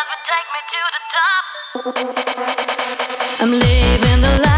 never take me to the top. I'm leaving the light.